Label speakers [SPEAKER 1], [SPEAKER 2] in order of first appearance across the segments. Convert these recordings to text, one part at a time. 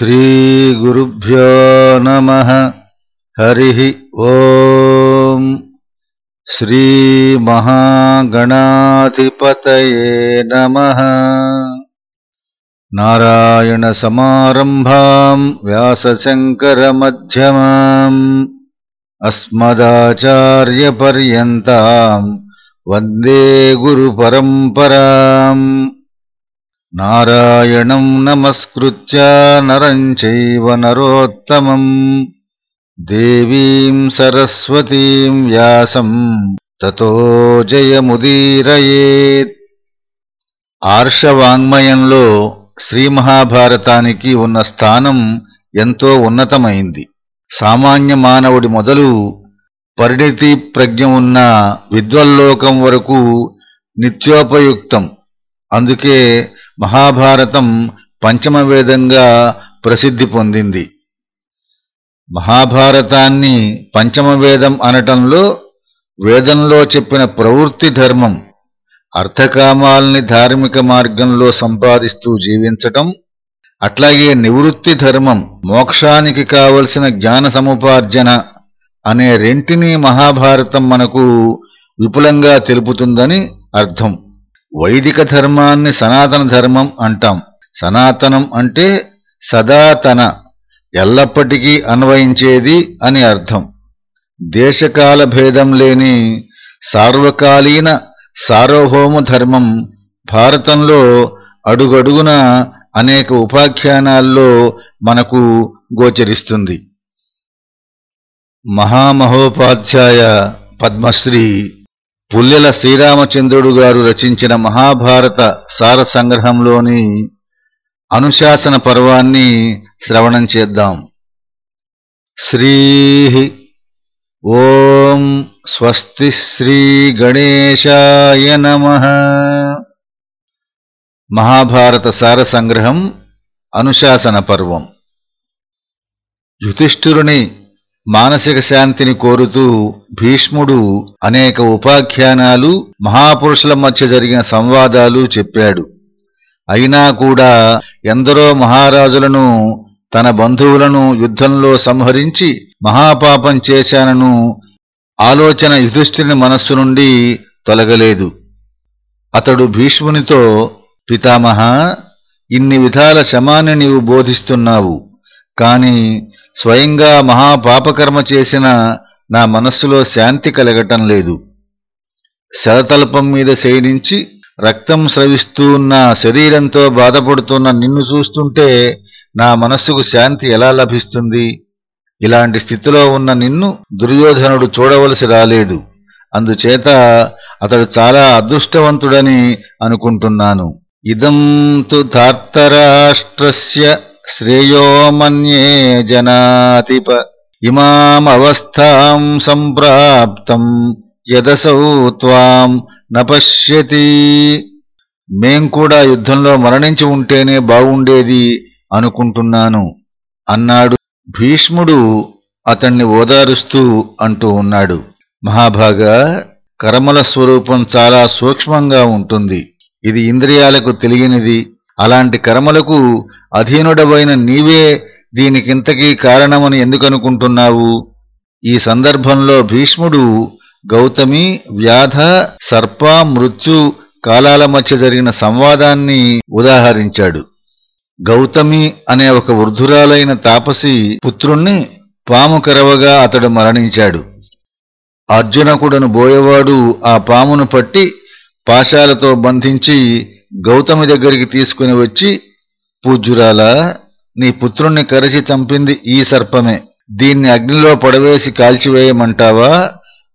[SPEAKER 1] श्रीगुरुभ्यो नमः। हरिः ॐ श्रीमहागणाधिपतये नमः। नारायणसमारम्भाम् व्यासशङ्करमध्यमाम् अस्मदाचार्यपर्यन्ताम् वन्दे गुरुपरम्पराम् నారాయణం నమస్కృత్య నరం చైవ నరోత్తమం దేవీం సరస్వతీం వ్యాసం తతో జయముదీరయేత్ ఆర్షవాంగ్మయంలో శ్రీ మహాభారతానికి ఉన్న స్థానం ఎంతో ఉన్నతమైంది. సామాన్య మానవుడి మొదలు పరిణితి ప్రజ్ఞ ఉన్న విద్వల్లోకం వరకు నిత్యోపయుక్తం. అందుకే మహాభారతం పంచమ వేదంగా ప్రసిద్ధి పొందింది. మహాభారతాన్ని పంచమ వేదం అనటంలో వేదంలో చెప్పిన ప్రవృత్తి ధర్మం అర్థకామాల్ని ధార్మిక మార్గంలో సంపాదిస్తూ జీవించటం అట్లాగే నివృత్తి ధర్మం మోక్షానికి కావలసిన జ్ఞాన సముపార్జన అనే రెంటిని మహాభారతం మనకు విపులంగా తెలుపుతుందని అర్థం. వైదిక ధర్మాన్ని సనాతన ధర్మం అంటాం. సనాతనం అంటే సదాతన ఎల్లప్పటికీ అన్వయించేది అని అర్థం. దేశకాల భేదం లేని సార్వకాలీన సార్వభౌమ ధర్మం భారతంలో అడుగడుగున అనేక ఉపాఖ్యానాల్లో మనకు గోచరిస్తుంది. మహామహోపాధ్యాయ పద్మశ్రీ పుల్లెల శ్రీరామచంద్రుడు గారు రచించిన మహాభారత సార సంగ్రహంలోని అనుశాసన పర్వాన్ని శ్రవణం చేద్దాం. శ్రీ ఓం స్వస్తి శ్రీ గణేశాయ నమ. మహాభారత సార సంగ్రహం అనుశాసన పర్వం. యుధిష్ఠిరుని మానసిక శాంతిని కోరుతూ భీష్ముడు అనేక ఉపాఖ్యానాలు మహాపురుషుల మధ్య జరిగిన సంవాదాలు చెప్పాడు. అయినా కూడా ఎందరో మహారాజులను తన బంధువులను యుద్ధంలో సంహరించి మహాపాపం చేశానను ఆలోచన యుధిష్ఠిని మనస్సు నుండి తొలగలేదు. అతడు భీష్మునితో పితామహ ఇన్ని విధాల శమాన్ని నీవు బోధిస్తున్నావు. కాని స్వయంగా మహాపాపకర్మ చేసిన నా మనస్సులో శాంతి కలగటం లేదు. శరతల్పం మీద శయనించి రక్తం స్రవిస్తూ ఉన్న శరీరంతో బాధపడుతున్న నిన్ను చూస్తుంటే నా మనస్సుకు శాంతి ఎలా లభిస్తుంది? ఇలాంటి స్థితిలో ఉన్న నిన్ను దుర్యోధనుడు చూడవలసి రాలేదు. అందుచేత అతడు చాలా అదృష్టవంతుడని అనుకుంటున్నాను. ఇదం తు ధార్తరాష్ట్రస్య శ్రేయో మన్యే జనాతిప ఇమామవస్థాం సంప్రాప్తం యదసౌ త్వాం నపశ్యతి మేం కూడా యుద్ధంలో మరణించి ఉంటేనే బాగుండేది అనుకుంటున్నాను అన్నాడు. భీష్ముడు అతన్ని ఓదారుస్తూ అంటూ ఉన్నాడు. మహాభాగా కర్మల స్వరూపం చాలా సూక్ష్మంగా ఉంటుంది. ఇది ఇంద్రియాలకు తెలియనిది. అలాంటి కర్మలకు అధీనుడవైన నీవే దీనికింతకీ కారణమని ఎందుకనుకుంటున్నావు? ఈ సందర్భంలో భీష్ముడు గౌతమి వ్యాధ సర్ప మృత్యు కాలాల మధ్య జరిగిన సంవాదాన్ని ఉదాహరించాడు. గౌతమి అనే ఒక వృద్ధురాలైన తాపసి పుత్రుణ్ణి పాము కరవగా అతడు మరణించాడు. అర్జునకుడను బోయవాడు ఆ పామును పట్టి పాశాలతో బంధించి గౌతమి దగ్గరికి తీసుకుని వచ్చి పూజ్యురాలా నీ పుత్రుణ్ణి కరిచి చంపింది ఈ సర్పమే. దీన్ని అగ్నిలో పడవేసి కాల్చివేయమంటావా?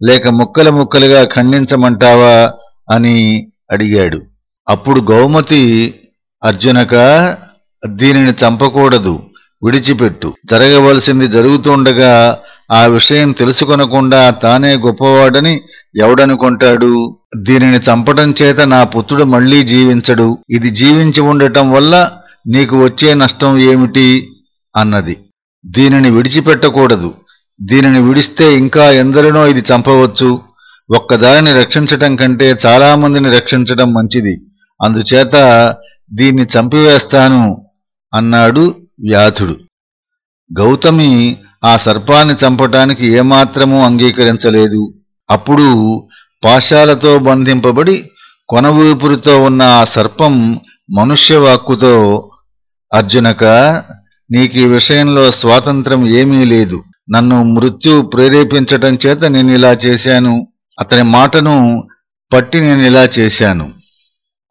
[SPEAKER 1] లేక ముక్కలు ముక్కలుగా ఖండించమంటావా? అని అడిగాడు. అప్పుడు గౌమతి అర్జునక దీనిని చంపకూడదు విడిచిపెట్టు. జరగవలసింది జరుగుతుండగా ఆ విషయం తెలుసుకొనకుండా తానే గొప్పవాడని ఎవడనుకుంటాడు? దీనిని చంపటం చేత నా పుత్రుడు మళ్ళీ జీవించడు. ఇది జీవించి ఉండటం వల్ల నీకు వచ్చే నష్టం ఏమిటి? అన్నది. దీనిని విడిచిపెట్టకూడదు. దీనిని విడిస్తే ఇంకా ఎందరినో ఇది చంపవచ్చు. ఒక్కదానిని రక్షించటం కంటే చాలామందిని రక్షించటం మంచిది. అందుచేత దీన్ని చంపివేస్తాను అన్నాడు వ్యాధుడు. గౌతమి ఆ సర్పాన్ని చంపటానికి ఏమాత్రమూ అంగీకరించలేదు. అప్పుడు పాశాలతో బంధింపబడి కొన ఊపిరితో ఉన్న ఆ సర్పం మనుష్యవాక్కుతో అర్జునక నీకు ఈ విషయంలో స్వాతంత్రం ఏమీ లేదు. నన్ను మృత్యు ప్రేరేపించటం చేత నేను ఇలా చేశాను. అతని మాటను పట్టి నేను ఇలా చేశాను.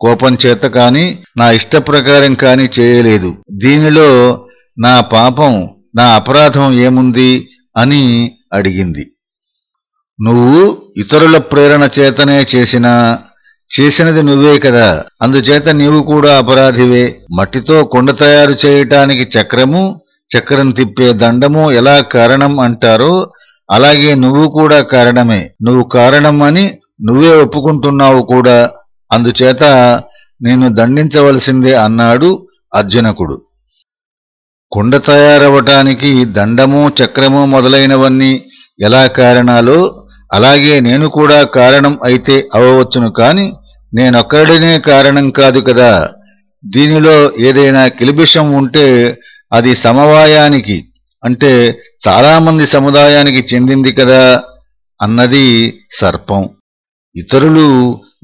[SPEAKER 1] కోపం చేత కాని నా ఇష్టప్రకారం కాని చేయలేదు. దీనిలో నా పాపం నా అపరాధం ఏముంది? అని అడిగింది. నువ్వు ఇతరుల ప్రేరణ చేతనే చేసినా చేసినది నువ్వే కదా. అందుచేత నీవు కూడా అపరాధివే. మట్టితో కొండ తయారు చేయటానికి చక్రము చక్రం తిప్పే దండము ఎలా కారణం అంటారో అలాగే నువ్వు కూడా కారణమే. నువ్వు కారణం అని నువ్వే ఒప్పుకుంటున్నావు కూడా. అందుచేత నేను దండించవలసిందే అన్నాడు అర్జునకుడు. కుండ తయారవటానికి దండము చక్రము మొదలైనవన్నీ ఎలా కారణాలో అలాగే నేను కూడా కారణం అయితే అవవచ్చును కాని నేనొక్కడినే కారణం కాదు కదా. దీనిలో ఏదైనా కిలిబిషం ఉంటే అది సమవాయానికి అంటే చాలామంది సముదాయానికి చెందింది కదా అన్నది సర్పం. ఇతరులు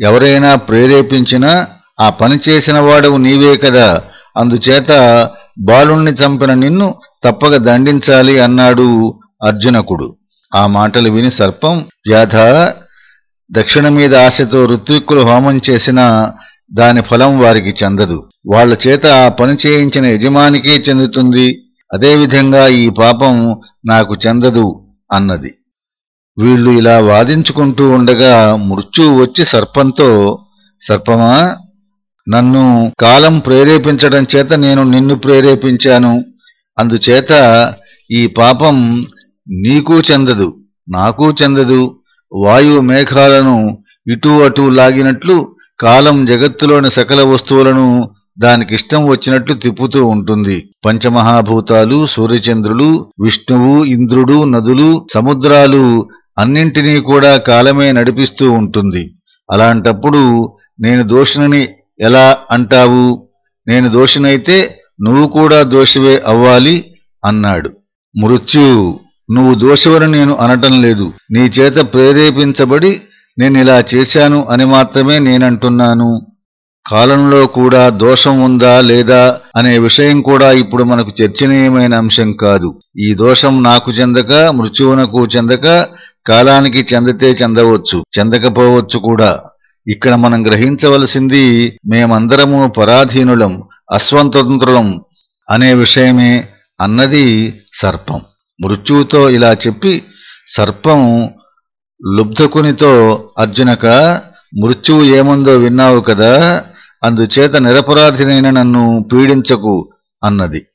[SPEAKER 1] ఎవరైనా ప్రేరేపించినా ఆ పని చేసిన వాడవు నీవే కదా. అందుచేత బాలుణ్ణి చంపిన నిన్ను తప్పక దండించాలి అన్నాడు అర్జునకుడు. ఆ మాటలు విని సర్పం వ్యాధ దక్షిణ మీద ఆశతో ఋత్విక్కులు హోమం చేసినా దాని ఫలం వారికి చెందదు. వాళ్ళ చేత ఆ పని చేయించిన యజమానికే చెందుతుంది. అదేవిధంగా ఈ పాపం నాకు చెందదు అన్నది. వీళ్ళు ఇలా వాదించుకుంటూ ఉండగా మృత్యువు వచ్చి సర్పంతో సర్పమా నన్ను కాలం ప్రేరేపించడం చేత నేను నిన్ను ప్రేరేపించాను. అందుచేత ఈ పాపం నీకు చెందదు. నాకు చెందదు. వాయువు మేఘాలను ఇటూ అటూ లాగినట్లు కాలం జగత్తులోని సకల వస్తువులను దానికిష్టం వచ్చినట్లు తిప్పుతూ ఉంటుంది. పంచమహాభూతాలు సూర్యచంద్రులు విష్ణువు ఇంద్రుడు నదులు సముద్రాలు అన్నింటినీ కూడా కాలమే నడిపిస్తూ ఉంటుంది. అలాంటప్పుడు నేను దోషిణని ఎలా అంటావు? నేను దోషినైతే నువ్వు కూడా దోషివే అవ్వాలి అన్నాడు. మృత్యు నువ్వు దోషవని నేను అనటం లేదు. నీ చేత ప్రేరేపించబడి నేను ఇలా చేశాను అని మాత్రమే నేనంటున్నాను. కాలంలో కూడా దోషం ఉందా లేదా అనే విషయం కూడా ఇప్పుడు మనకు చర్చనీయమైన అంశం కాదు. ఈ దోషం నాకు చెందక మృత్యువునకు చెందక కాలానికి చెందితే చెందవచ్చు చెందకపోవచ్చు కూడా. ఇక్కడ మనం గ్రహించవలసింది మేమందరము పరాధీనులం అస్వంతంత్రులం అనే విషయమే అన్నది సర్పం. మృత్యువుతో ఇలా చెప్పి సర్పం లుబ్ధకునితో అర్జునక మృత్యువు ఏముందో విన్నావు కదా అందుచేత నిరపరాధినైన నన్ను పీడించకు అన్నది.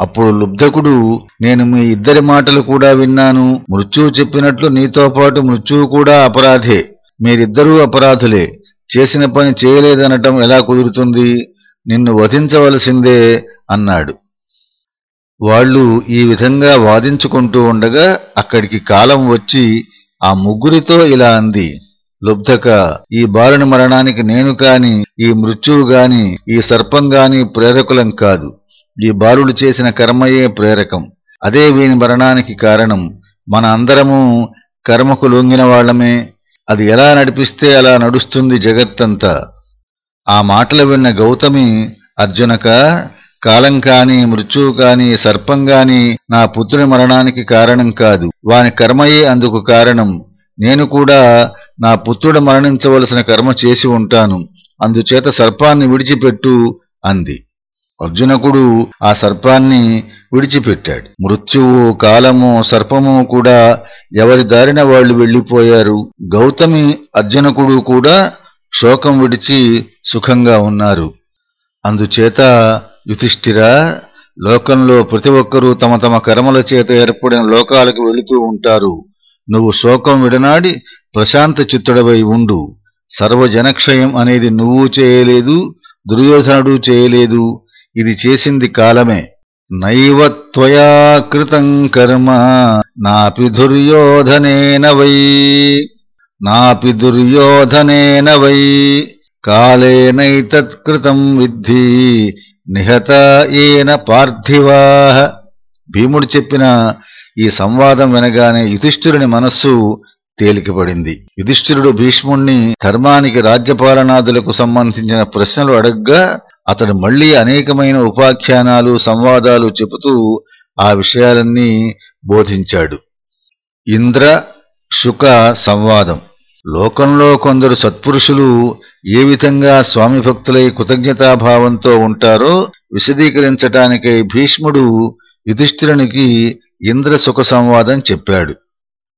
[SPEAKER 1] అప్పుడు లుబ్ధకుడు నేను మీ ఇద్దరి మాటలు కూడా విన్నాను మృత్యువు చెప్పినట్లు నీతో పాటు మృత్యువు కూడా అపరాధే మీరిద్దరూ అపరాధులే చేసిన పని చేయలేదనటం ఎలా కుదురుతుంది నిన్ను వధించవలసిందే అన్నాడు. వాళ్ళు ఈ విధంగా వాదించుకుంటూ ఉండగా అక్కడికి కాలం వచ్చి ఆ ముగ్గురితో ఇలా అంది లుబ్ధక ఈ బాలుని మరణానికి నేను కాని ఈ మృత్యువు గాని ఈ సర్పం గాని ప్రేరకులం కాదు. ఈ బాలుడు చేసిన కర్మయే ప్రేరకం. అదే వీని మరణానికి కారణం. మన అందరము కర్మకు లొంగిన వాళ్ళమే. అది ఎలా నడిపిస్తే అలా నడుస్తుంది జగత్తంతా. ఆ మాటలు విన్న గౌతమి అర్జునక కాలం కాని మృత్యువు కాని సర్పం గాని నా పుత్రుని మరణానికి కారణం కాదు. వాని కర్మయే అందుకు కారణం. నేను కూడా నా పుత్రుడు మరణించవలసిన కర్మ చేసి ఉంటాను. అందుచేత సర్పాన్ని విడిచిపెట్టు అంది. అర్జునకుడు ఆ సర్పాన్ని విడిచిపెట్టాడు. మృత్యువు కాలము సర్పము కూడా ఎవరి దారిన వాళ్ళు వెళ్ళిపోయారు. గౌతమి అర్జునకుడు కూడా శోకం విడిచి సుఖంగా ఉన్నారు. అందుచేత యుధిష్ఠిరా లోకంలో ప్రతి ఒక్కరూ తమ తమ కర్మల చేత ఏర్పడిన లోకాలకు వెళుతూ ఉంటారు. నువ్వు శోకం విడనాడి ప్రశాంత చిత్తుడవై ఉండు. సర్వజనక్షయం అనేది నువ్వు చేయలేదు దుర్యోధనుడు చేయలేదు. ఇది చేసింది కాలమే. నైవ త్వయా కృతం కర్మ నాపి దుర్యోధనేన వై. నాపి దుర్యోధనేన వై. కాలేనైతత్కృతం విద్ధి. నిహత ఏన భీముడు చెప్పిన ఈ సంవాదం వినగానే యుధిష్ఠిరుని మనస్సు తేలికపడింది. యుధిష్ఠిరుడు భీష్ముణ్ణి ధర్మానికి రాజ్యపాలనాదులకు సంబంధించిన ప్రశ్నలు అడగ్గా అతడు మళ్ళీ అనేకమైన ఉపాఖ్యానాలు సంవాదాలు చెబుతూ ఆ విషయాలన్నీ బోధించాడు. ఇంద్ర శుక సంవాదం. లోకంలో కొందరు సత్పురుషులు ఏ విధంగా స్వామి భక్తులై కృతజ్ఞతాభావంతో ఉంటారో విశదీకరించటానికై భీష్ముడు యుధిష్ఠిరునికి ఇంద్ర సుఖ సంవాదం చెప్పాడు.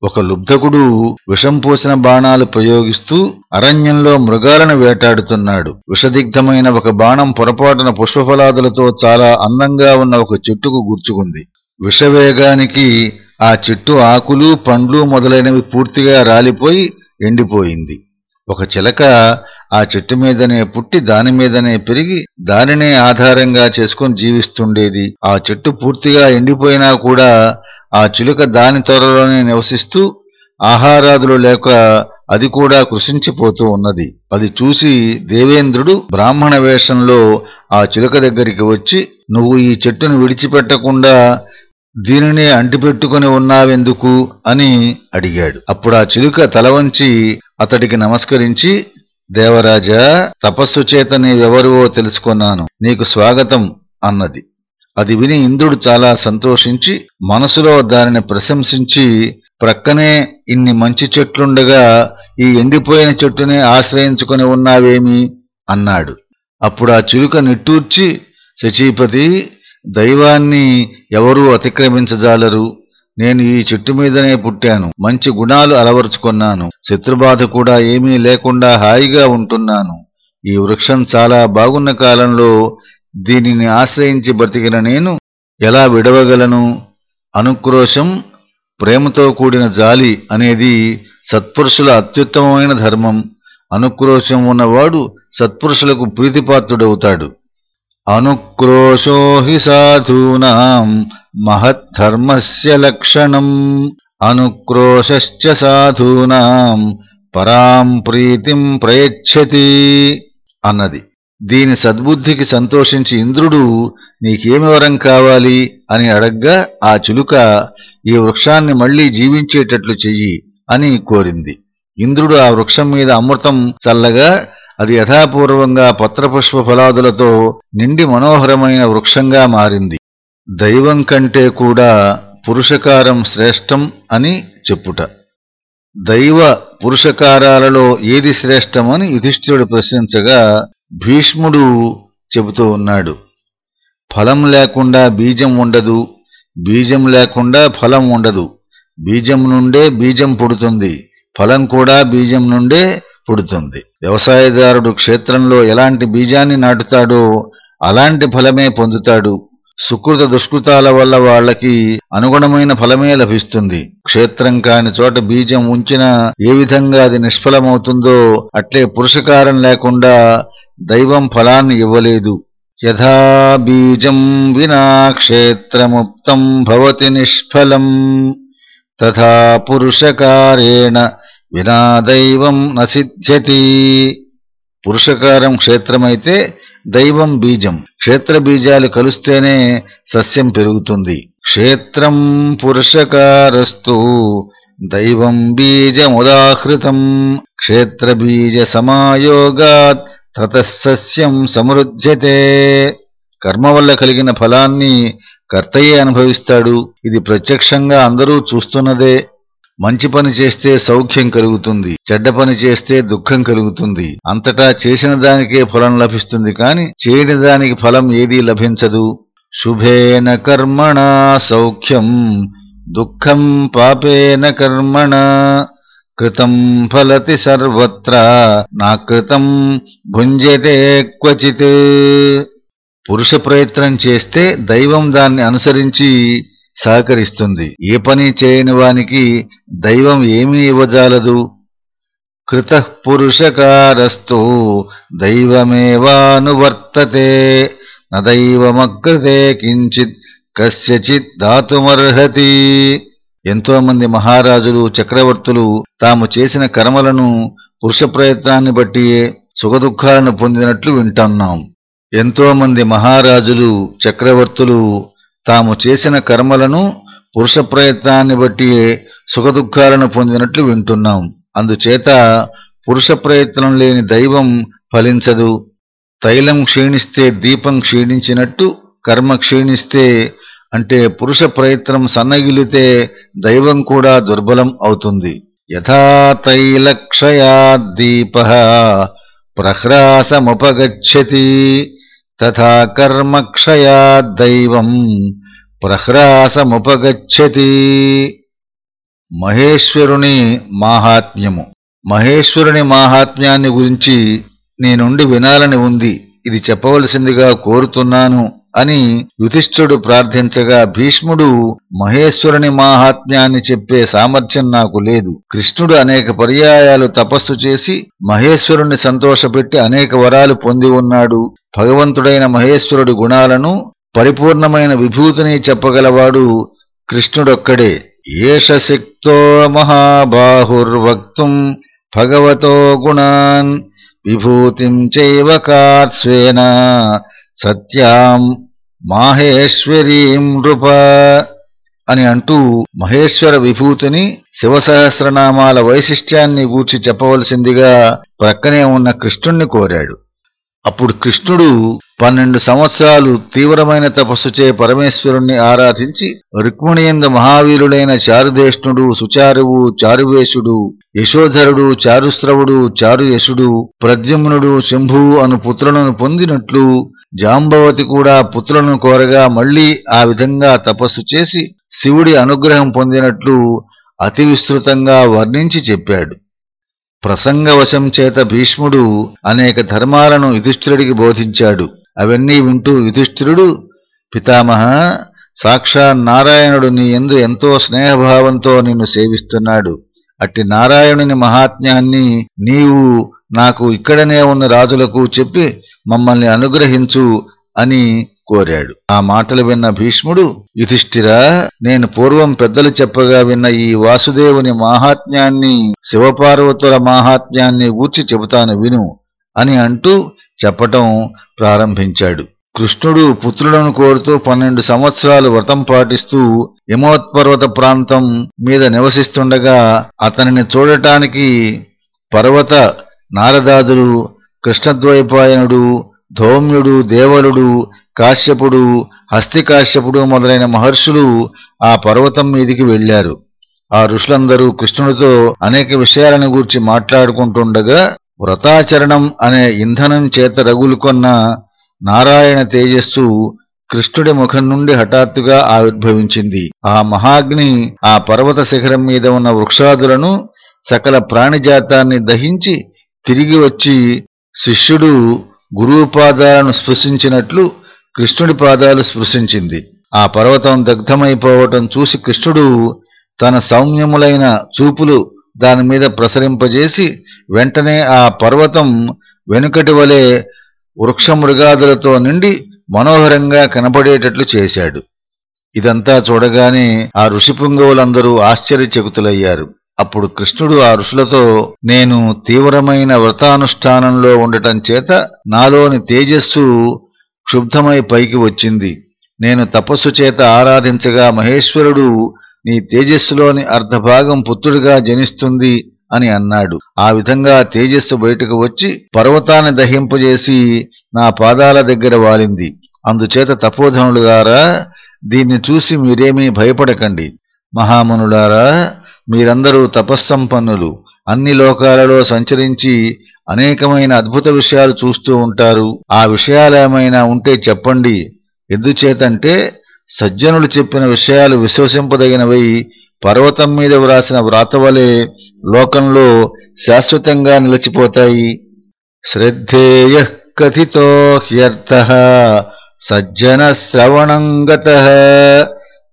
[SPEAKER 1] ఒక లుబ్ధకుడు విషం పోసిన బాణాలు ప్రయోగిస్తూ అరణ్యంలో మృగాలను వేటాడుతున్నాడు. విషదిగ్ధమైన ఒక బాణం పొరపాటున పుష్పఫలాదులతో చాలా అందంగా ఉన్న ఒక చెట్టుకు గుర్చుకుంది విషవేగానికి ఆ చెట్టు ఆకులు పండ్లు మొదలైనవి పూర్తిగా రాలిపోయి ఎండిపోయింది. ఒక చిలక ఆ చెట్టు మీదనే పుట్టి దాని మీదనే పెరిగి దానినే ఆధారంగా చేసుకుని జీవిస్తుండేది. ఆ చెట్టు పూర్తిగా ఎండిపోయినా కూడా ఆ చిలుక దాని త్వరలోనే నివసిస్తూ ఆహారాదులు లేక అది కూడా కృషించిపోతూ ఉన్నది. అది చూసి దేవేంద్రుడు బ్రాహ్మణ వేషంలో ఆ చిలుక దగ్గరికి వచ్చి నువ్వు ఈ చెట్టును విడిచిపెట్టకుండా దీనిని అంటిపెట్టుకుని ఉన్నావెందుకు అని అడిగాడు. అప్పుడు ఆ చిలుక తల వంచి అతడికి నమస్కరించి దేవరాజా తపస్సు చేత నీవెవరువో తెలుసుకున్నాను. నీకు స్వాగతం అన్నది. అది విని ఇంద్రుడు చాలా సంతోషించి మనసులో దానిని ప్రశంసించి ప్రక్కనే ఇన్ని మంచి చెట్లుండగా ఈ ఎండిపోయిన చెట్టునే ఆశ్రయించుకుని ఉన్నావేమి? అన్నాడు. అప్పుడు ఆ చిలుక నిట్టూర్చి శచీపతి దైవాన్ని ఎవరూ అతిక్రమించజాలరు. నేను ఈ చెట్టు మీదనే పుట్టాను. మంచి గుణాలు అలవరుచుకున్నాను. శత్రుబాధ కూడా ఏమీ లేకుండా హాయిగా ఉంటున్నాను. ఈ వృక్షం చాలా బాగున్న కాలంలో దీనిని ఆశ్రయించి బ్రతికిన నేను ఎలా విడవగలను? అనుక్రోశం ప్రేమతో కూడిన జాలి అనేది సత్పురుషుల అత్యుత్తమమైన ధర్మం. అనుక్రోశం ఉన్నవాడు సత్పురుషులకు ప్రీతిపాత్రుడవుతాడు. అనుక్రోశో హి సాధూనాం మహద్ధర్మస్య లక్షణం అనుక్రోశ్చ సాధూనాం పరాం ప్రీతిం ప్రయచ్చతి అన్నది. దీని సద్బుద్ధికి సంతోషించి ఇంద్రుడు నీకేమి వరం కావాలి అని అడగ్గా ఆ చిలుక ఈ వృక్షాన్ని మళ్ళీ జీవించేటట్లు చెయ్యి అని కోరింది. ఇంద్రుడు ఆ వృక్షం మీద అమృతం చల్లగా అది యథాపూర్వంగా పత్రపుష్ప ఫలాదులతో నిండి మనోహరమైన వృక్షంగా మారింది. దైవం కంటే కూడా పురుషకారం శ్రేష్టం అని చెప్పుట. దైవ పురుషకారాలలో ఏది శ్రేష్టమని యుధిష్ఠిరుడు ప్రశ్నించగా భీష్ముడు చెబుతూ ఉన్నాడు ఫలం లేకుండా బీజం ఉండదు బీజం లేకుండా ఫలం ఉండదు. బీజం నుండే బీజం పుడుతుంది ఫలం కూడా బీజం నుండే పుడుతుంది. వ్యవసాయదారుడు క్షేత్రంలో ఎలాంటి బీజాన్ని నాటుతాడో అలాంటి ఫలమే పొందుతాడు. సుకృత దుష్కృతాల వల్ల వాళ్ళకి అనుగుణమైన ఫలమే లభిస్తుంది. క్షేత్రం కాని చోట బీజం ఉంచినా ఏ విధంగా అది నిష్ఫలమవుతుందో అట్లే పురుషకారం లేకుండా దైవం ఫలాన్ని ఇవ్వలేదు. యథా బీజం వినా క్షేత్రముక్తం భవతి నిష్ఫలం. తథా పురుషకారేణ వినా దైవం నసిద్ధ్యతి. పురుషకారం క్షేత్రమైతే దైవం బీజం. క్షేత్ర బీజాలు కలుస్తేనే సస్యం పెరుగుతుంది. క్షేత్రం పురుషకారస్తు. దైవం బీజముదాహృతం. క్షేత్ర బీజ సమాయోగాత్ తతసస్యం సమృద్ధ్యతే. కర్మ వల్ల కలిగిన ఫలాన్ని కర్తయే అనుభవిస్తాడు. ఇది ప్రత్యక్షంగా అందరూ చూస్తున్నదే. మంచి పని చేస్తే సౌఖ్యం కలుగుతుంది చెడ్డ పని చేస్తే దుఃఖం కలుగుతుంది. అంతటా చేసిన దానికే ఫలం లభిస్తుంది కాని చేయని దానికి ఫలం ఏదీ లభించదు. శుభేన కర్మణ సౌఖ్యం దుఃఖం పాపేన కర్మణ కృతం ఫలతి సర్వత్ర నాకృతం భుంజతే క్వచిత్. పురుష ప్రయత్నం చేస్తే దైవం దాన్ని అనుసరించి సహకరిస్తుంది. ఏ పని చేయని వానికి దైవం ఏమీ ఇవ్వజాలదు. కృత పురుషకారస్తు దైవమేవానువర్తతే నదైవమగ్రతే కించిత్ కస్యచిత్ దాతుమర్హతి. ఎంతో మంది మహారాజులు చక్రవర్తులు తాము చేసిన కర్మలను పురుష ప్రయత్నాన్ని బట్టి సుఖదుఖాలను పొందినట్లు వింటున్నాం. ఎంతోమంది మహారాజులు చక్రవర్తులు తాము చేసిన కర్మలను పురుష ప్రయత్నాన్ని బట్టి సుఖదుఖాలను పొందినట్లు వింటున్నాం. అందుచేత పురుష ప్రయత్నం లేని దైవం ఫలించదు. తైలం క్షీణిస్తే దీపం క్షీణించినట్టు కర్మ క్షీణిస్తే అంటే పురుష ప్రయత్నం సన్నగిలితే దైవం కూడా దుర్బలం అవుతుంది. యథా తైలక్షయాద్దీప ప్రహ్రాసముపగచ్చతి. తథా కర్మక్షయాద్దైవం ప్రహ్రాసముపగచ్చతి. మహేశ్వరుని మాహాత్మ్యము. మహేశ్వరుని మాహాత్మ్యాన్ని గురించి నేనుండి వినాలని ఉంది. ఇది చెప్పవలసిందిగా కోరుతున్నాను అని యుధిష్ఠుడు ప్రార్థించగా భీష్ముడు మహేశ్వరుని మాహాత్మ్యాన్ని చెప్పే సామర్థ్యం నాకు లేదు. కృష్ణుడు అనేక పర్యాయాలు తపస్సు చేసి మహేశ్వరుణ్ణి సంతోషపెట్టి అనేక వరాలు పొంది ఉన్నాడు. భగవంతుడైన మహేశ్వరుడి గుణాలను పరిపూర్ణమైన విభూతిని చెప్పగలవాడు కృష్ణుడొక్కడే. ఏష శక్తో మహాబాహుర్వక్తుం భగవతో గుణాన్ విభూతిం చైవ కార్స్వేన సత్యాం మాహేశ్వరీం నృప అని అంటూ మహేశ్వర విభూతిని శివసహస్రనామాల వైశిష్ట్యాన్ని గూర్చి చెప్పవలసిందిగా ప్రక్కనే ఉన్న కృష్ణుణ్ణి కోరాడు. అప్పుడు కృష్ణుడు పన్నెండు సంవత్సరాలు తీవ్రమైన తపస్సుచే పరమేశ్వరుణ్ణి ఆరాధించి రుక్మిణియందు మహావీరుడైన చారుదేష్ణుడు సుచారువు చారువేషుడు యశోధరుడు చారుశ్రవుడు చారుయశుడు ప్రద్యుమ్నుడు శంభువు అను పుత్రులను పొందినట్లు జాంబవతి కూడా పుత్రులను కోరగా మళ్ళీ ఆ విధంగా తపస్సు చేసి శివుడి అనుగ్రహం పొందినట్లు అతి విస్తృతంగా వర్ణించి చెప్పాడు. ప్రసంగవశం చేత భీష్ముడు అనేక ధర్మాలను యుధిష్ఠిరుడికి బోధించాడు. అవన్నీ వింటూ యుధిష్ఠిరుడు పితామహ సాక్షా నారాయణుడు నీ ఎందు ఎంతో స్నేహభావంతో నిన్ను సేవిస్తున్నాడు. అట్టి నారాయణుని మహాత్మ్యాన్ని నీవు నాకు ఇక్కడనే ఉన్న రాజులకు చెప్పి మమ్మల్ని అనుగ్రహించు అని కోరాడు. ఆ మాటలు విన్న భీష్ముడు యుధిష్ఠిరా నేను పూర్వం పెద్దలు చెప్పగా విన్న ఈ వాసుదేవుని మాహాత్మ్యాన్ని శివపార్వతుల మాహాత్మ్యాన్ని గూర్చి చెబుతాను విను అని అంటూ చెప్పటం ప్రారంభించాడు. కృష్ణుడు పుత్రులను కోరుతూ పన్నెండు సంవత్సరాలు వ్రతం పాటిస్తూ హిమోత్పర్వత ప్రాంతం మీద నివసిస్తుండగా అతనిని చూడటానికి పర్వత నారదాదులు కృష్ణద్వైపాయనుడు ధౌమ్యుడు దేవలుడు కాశ్యపుడు హస్తికాశ్యపుడు మొదలైన మహర్షులు ఆ పర్వతం మీదికి వెళ్ళారు ఆ ఋషులందరూ కృష్ణుడితో అనేక విషయాలను గూర్చి మాట్లాడుకుంటుండగా వ్రతాచరణం అనే ఇంధనం చేత రగులుకొన్న నారాయణ తేజస్సు కృష్ణుడి ముఖం నుండి హఠాత్తుగా ఆవిర్భవించింది. ఆ మహాగ్ని ఆ పర్వత శిఖరం మీద ఉన్న వృక్షాదులను సకల ప్రాణిజాతాన్ని దహించి తిరిగి వచ్చి శిష్యుడు గురువుపాదాలను స్పృశించినట్లు కృష్ణుడి పాదాలు స్పృశించింది. ఆ పర్వతం దగ్ధమైపోవటం చూసి కృష్ణుడు తన సౌమ్యములైన చూపులు దాని మీద ప్రసరింపజేసి వెంటనే ఆ పర్వతం వెనుకటి వలె వృక్షమృగాదులతో నిండి మనోహరంగా కనపడేటట్లు చేశాడు. ఇదంతా చూడగానే ఆ ఋషిపుంగవులందరూ ఆశ్చర్యచకుతులయ్యారు. అప్పుడు కృష్ణుడు ఆ ఋషులతో నేను తీవ్రమైన వ్రతానుష్ఠానంలో ఉండటం చేత నాలోని తేజస్సు క్షుబ్ధమై పైకి వచ్చింది. నేను తపస్సు చేత ఆరాధించగా మహేశ్వరుడు నీ తేజస్సులోని అర్ధభాగం పుత్రుడిగా జనిస్తుంది అని అన్నాడు. ఆ విధంగా తేజస్సు బయటకు వచ్చి పర్వతాన్ని దహింపజేసి నా పాదాల దగ్గర వాలింది. అందుచేత తపోధనులుగారా దీన్ని చూసి మీరేమీ భయపడకండి. మహామునులారా మీరందరూ తపస్సంపన్నులు. అన్ని లోకాలలో సంచరించి అనేకమైన అద్భుత విషయాలు చూస్తూ ఉంటారు. ఆ విషయాలేమైనా ఉంటే చెప్పండి. ఎందుచేతంటే సజ్జనులు చెప్పిన విషయాలు విశ్వసింపదగినవై పర్వతం మీద వ్రాసిన వ్రాతవలే లోకంలో శాశ్వతంగా నిలిచిపోతాయి. శ్రద్ధేయ కథితో హ్యర్థ సజ్జన శ్రవణం గత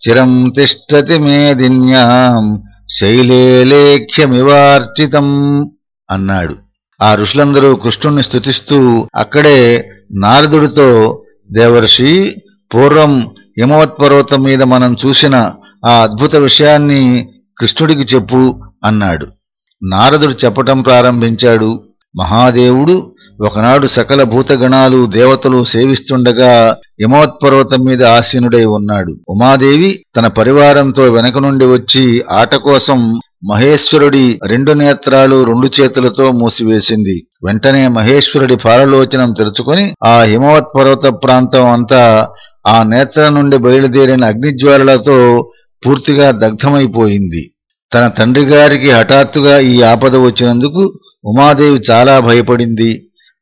[SPEAKER 1] చిరం తిష్టతి మేదిన్యాం శైలేలేఖ్యమివార్చితం అన్నాడు. ఆ ఋషులందరూ కృష్ణుణ్ణి స్తుతిస్తూ అక్కడే నారదుడితో దేవర్షి పూర్వం హిమవత్పర్వతం మీద మనం చూసిన ఆ అద్భుత విషయాన్ని కృష్ణుడికి చెప్పు అన్నాడు. నారదుడు చెప్పటం ప్రారంభించాడు. మహాదేవుడు ఒకనాడు సకల భూతగణాలు దేవతలు సేవిస్తుండగా హిమవత్పర్వతం మీద ఆసీనుడై ఉన్నాడు. ఉమాదేవి తన పరివారంతో వెనక నుండి వచ్చి ఆట కోసం మహేశ్వరుడి రెండు నేత్రాలు రెండు చేతులతో మూసివేసింది. వెంటనే మహేశ్వరుడి పాలలోచనం తెరుచుకుని ఆ హిమవత్ పర్వత ప్రాంతం అంతా ఆ నేత్ర నుండి బయలుదేరిన అగ్నిజ్వాలలతో పూర్తిగా దగ్ధమైపోయింది. తన తండ్రి గారికి హఠాత్తుగా ఈ ఆపద వచ్చినందుకు ఉమాదేవి చాలా భయపడింది.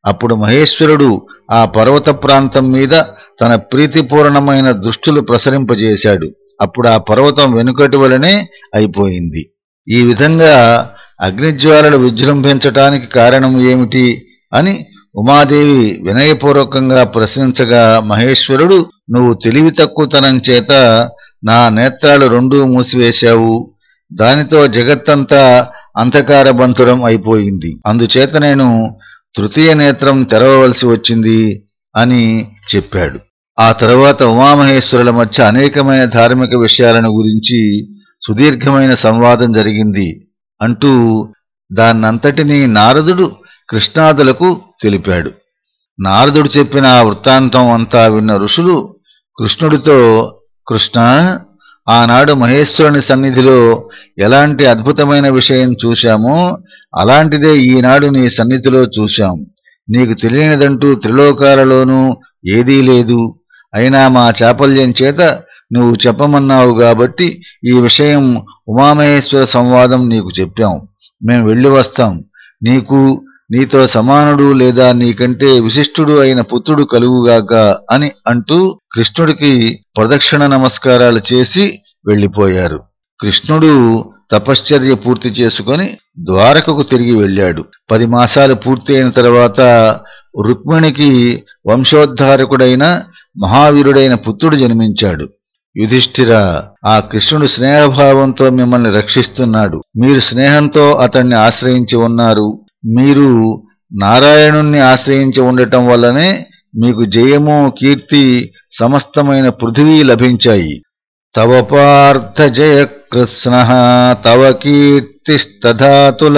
[SPEAKER 1] అప్పుడు మహేశ్వరుడు ఆ పర్వత ప్రాంతం మీద తన ప్రీతిపూర్ణమైన దుష్టులు ప్రసరింపజేశాడు. అప్పుడు ఆ పర్వతం వెనుకటి వలనే అయిపోయింది. ఈ విధంగా అగ్నిజ్వాలలు విజృంభించటానికి కారణం ఏమిటి అని ఉమాదేవి వినయపూర్వకంగా ప్రశ్నించగా మహేశ్వరుడు నువ్వు తెలివి తక్కువతనం చేత నా నేత్రాలు రెండూ మూసివేశావు. దానితో జగత్తంతా అంధకారబంతురం అయిపోయింది. అందుచేత నేను తృతీయ నేత్రం తెరవవలసి వచ్చింది అని చెప్పాడు. ఆ తరువాత ఉమామహేశ్వరుల మధ్య అనేకమైన ధార్మిక విషయాలను గురించి సుదీర్ఘమైన సంవాదం జరిగింది అంటూ దాన్నంతటినీ నారదుడు కృష్ణాదులకు తెలిపాడు. నారదుడు చెప్పిన ఆ వృత్తాంతం అంతా విన్న ఋషులు కృష్ణుడితో కృష్ణ ఆనాడు మహేశ్వరుని సన్నిధిలో ఎలాంటి అద్భుతమైన విషయం చూశామో అలాంటిదే ఈనాడు నీ సన్నిధిలో చూశాం. నీకు తెలియనిదంటూ త్రిలోకాలలోనూ ఏదీ లేదు. అయినా మా చాపల్యం చేత నువ్వు చెప్పమన్నావు కాబట్టి ఈ విషయం ఉమామహేశ్వర సంవాదం నీకు చెప్పాం. మేము వెళ్ళి వస్తాం. నీకు నీతో సమానుడు లేదా నీకంటే విశిష్టుడు అయిన పుత్రుడు కలుగుగాక అని అంటూ కృష్ణుడికి ప్రదక్షిణ నమస్కారాలు చేసి వెళ్ళిపోయారు. కృష్ణుడు తపశ్చర్య పూర్తి చేసుకొని ద్వారకకు తిరిగి వెళ్ళాడు. పది మాసాలు పూర్తయిన తర్వాత రుక్మిణికి వంశోద్ధారకుడైన మహావీరుడైన పుత్రుడు జన్మించాడు. యుధిష్ఠిర ఆ కృష్ణుడు స్నేహభావంతో మిమ్మల్ని రక్షిస్తున్నాడు. మీరు స్నేహంతో అతన్ని ఆశ్రయించి ఉన్నారు. మీరు నారాయణుణ్ణి ఆశ్రయించి ఉండటం వల్లనే మీకు జయము కీర్తి సమస్తమైన పృథివీ లభించాయి. తవ పార్థ జయ కృష్ణ తవ కీర్తిస్తధాతుల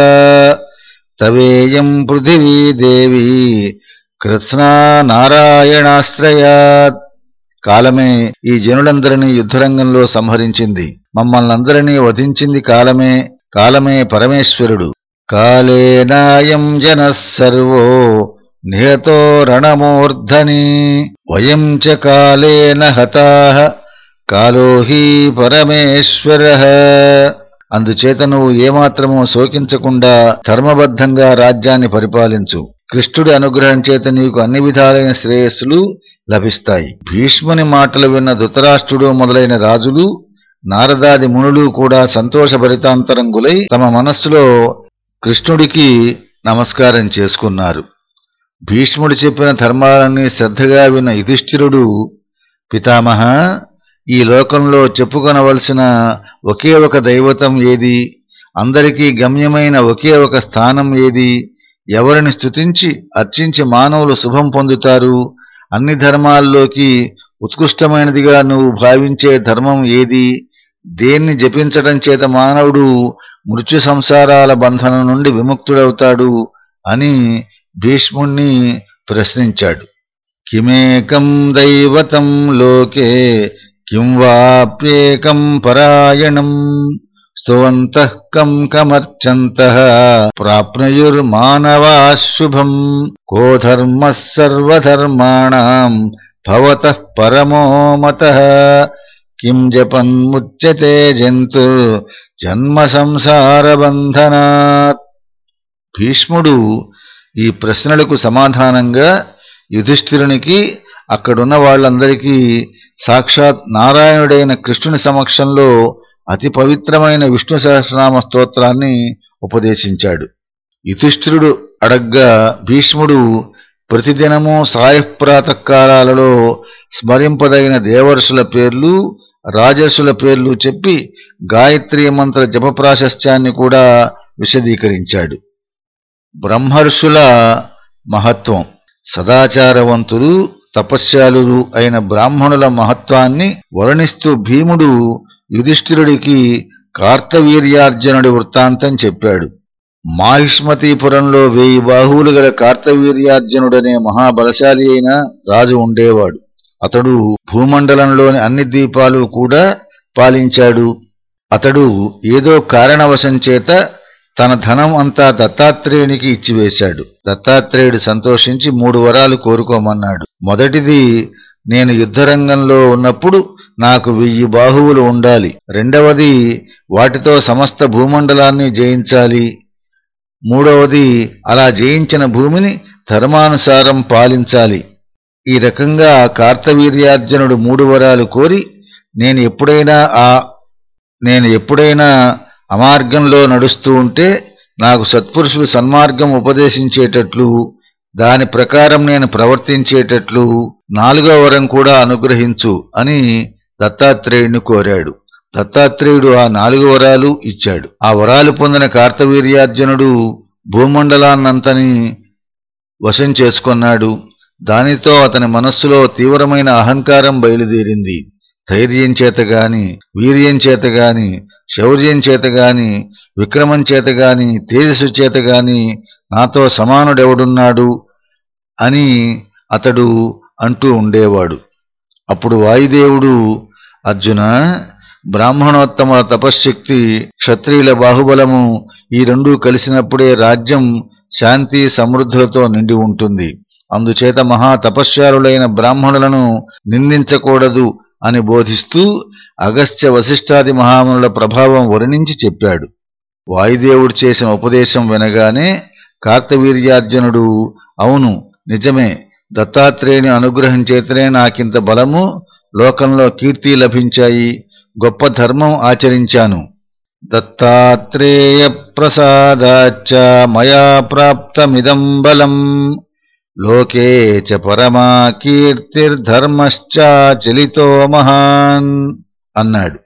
[SPEAKER 1] తవేయం పృథివీ దేవి కృష్ణ నారాయణాశ్రయాత్. కాలమే ఈ జనులందరినీ యుద్ధరంగంలో సంహరించింది. మమ్మల్నందరినీ వధించింది కాలమే కాలమే పరమేశ్వరుడు. కాలేనాయం జన సర్వో నిహతో రణమూర్ధని. వయం చ కాలేన హతా కాలో హి పరమేశ్వర. అందుచేత నువ్వు ఏమాత్రము శోకించకుండా ధర్మబద్ధంగా రాజ్యాన్ని పరిపాలించు. కృష్ణుడి అనుగ్రహం చేత నీకు అన్ని విధాలైన శ్రేయస్సులు లభిస్తాయి. భీష్ముని మాటలు విన్న ధృతరాష్ట్రుడు మొదలైన రాజులు నారదాది మునులు కూడా సంతోషభరితాంతరంగులై తమ మనస్సులో కృష్ణుడికి నమస్కారం చేసుకున్నారు. భీష్ముడు చెప్పిన ధర్మాలన్నీ శ్రద్ధగా విన్న యుధిష్ఠిరుడు పితామహ ఈ లోకంలో చెప్పుకొనవలసిన ఒకే ఒక దైవతం ఏది? అందరికీ గమ్యమైన ఒకే ఒక స్థానం ఏది? ఎవరిని స్తుతించి అర్చించి మానవులు శుభం పొందుతారు? అన్ని ధర్మాల్లోకి ఉత్కృష్టమైనదిగా నువ్వు భావించే ధర్మం ఏది? దేన్ని జపించడం చేత మానవుడు మృత్యు సంసారాల బంధనం నుండి విముక్తుడవుతాడు అని భీష్ముణ్ణి ప్రశ్నించాడు. కిమేకం దైవతం లోకే కిం వాప్యేకం పరాయణం. స్తువంతః కం కమర్చంత ప్రాప్నుయుర్మానవా శుభం కో ధర్మ సర్వధర్మాణం పరమో మత కిం జపన్ముచ్యతే జంతు జన్మ సంసార బంధనాత్ భీష్ముడు ఈ ప్రశ్నలకు సమాధానంగా యుధిష్ఠిరునికి అక్కడున్న వాళ్ళందరికీ సాక్షాత్ నారాయణుడైన కృష్ణుని సమక్షంలో అతి పవిత్రమైన విష్ణు సహస్రనామ స్తోత్రాన్ని ఉపదేశించాడు. యుధిష్ఠిరుడు అడగ్గా భీష్ముడు ప్రతిదినము సాయప్రాతకాలాలలో స్మరింపదగిన దేవర్షుల పేర్లు రాజర్షుల పేర్లు చెప్పి గాయత్రీ మంత్ర జప ప్రాశస్త్యాన్ని కూడా విశదీకరించాడు. బ్రహ్మర్షుల మహత్వం. సదాచారవంతులు తపశ్శాలురు అయిన బ్రాహ్మణుల మహత్వాన్ని వర్ణిస్తూ భీముడు యుధిష్ఠిరుడికి కార్తవీర్యార్జునుడి వృత్తాంతం చెప్పాడు. మాహిష్మతీపురంలో వేయి బాహువులు గల కార్తవీర్యార్జునుడనే మహాబలశాలి అయిన రాజు ఉండేవాడు. అతడు భూమండలంలోని అన్ని ద్వీపాలు కూడా పాలించాడు. అతడు ఏదో కారణవశం చేత తన ధనం అంతా దత్తాత్రేయునికి ఇచ్చివేశాడు. దత్తాత్రేయుడు సంతోషించి మూడు వరాలు కోరుకోమన్నాడు. మొదటిది నేను యుద్ధరంగంలో ఉన్నప్పుడు నాకు వెయ్యి బాహువులు ఉండాలి. రెండవది వాటితో సమస్త భూమండలాన్ని జయించాలి. మూడవది అలా జయించిన భూమిని ధర్మానుసారం పాలించాలి. ఈ రకంగా కార్తవీర్యార్జునుడు మూడు వరాలు కోరి నేను ఎప్పుడైనా ఆ నేను ఎప్పుడైనా అమార్గంలో నడుస్తూ ఉంటే నాకు సత్పురుషులు సన్మార్గం ఉపదేశించేటట్లు దాని ప్రకారం నేను ప్రవర్తించేటట్లు నాలుగో వరం కూడా అనుగ్రహించు అని దత్తాత్రేయుడిని కోరాడు. దత్తాత్రేయుడు ఆ నాలుగు వరాలు ఇచ్చాడు. ఆ వరాలు పొందిన కార్తవీర్యార్జునుడు భూమండలాన్నంతని వశం చేసుకున్నాడు. దానితో అతని మనస్సులో తీవ్రమైన అహంకారం బయలుదేరింది. ధైర్యం చేతగాని వీర్యం చేతగాని శౌర్యం చేతగాని విక్రమం చేతగాని తేజస్సు చేతగాని నాతో సమానుడెవడున్నాడు అని అతడు అంటూ ఉండేవాడు. అప్పుడు వాయుదేవుడు అర్జున బ్రాహ్మణోత్తమ తపశ్శక్తి క్షత్రియుల బాహుబలము ఈ రెండూ కలిసినప్పుడే రాజ్యం శాంతి సమృద్ధులతో నిండి ఉంటుంది. అందుచేత మహా తపశ్చారులైన బ్రాహ్మణులను నిందించకూడదు అని బోధిస్తూ అగస్త్య వశిష్ఠాది మహామునుల ప్రభావం వర్ణించి చెప్పాడు. వాయుదేవుడు చేసిన ఉపదేశం వినగానే కార్తవీర్యార్జునుడు అవును నిజమే దత్తాత్రేయుని అనుగ్రహం చేతనే నాకింత బలము లోకంలో కీర్తి లభించాయి గొప్ప ధర్మం ఆచరించాను. దత్తాత్రేయ ప్రసాదాచ మయా ప్రాప్తమిదం బలం. లోకే చ పరమా కీర్తిర్ధర్మశ్చాచలితో మహాన్ అన్నాడు.